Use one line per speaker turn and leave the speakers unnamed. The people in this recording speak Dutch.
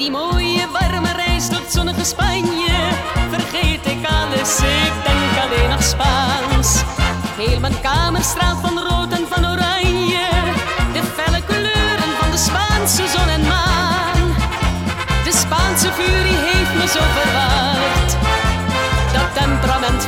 die mooie warme reis tot zonnige Spanje vergeet ik alles, ik denk alleen nog Spaans. Heel mijn kamerstraalt van rood en van oranje, de felle kleuren van de Spaanse zon en maan. De Spaanse furie heeft me zo verwacht, dat temperament